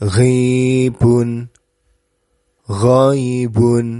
Ghibun. Ghaibun.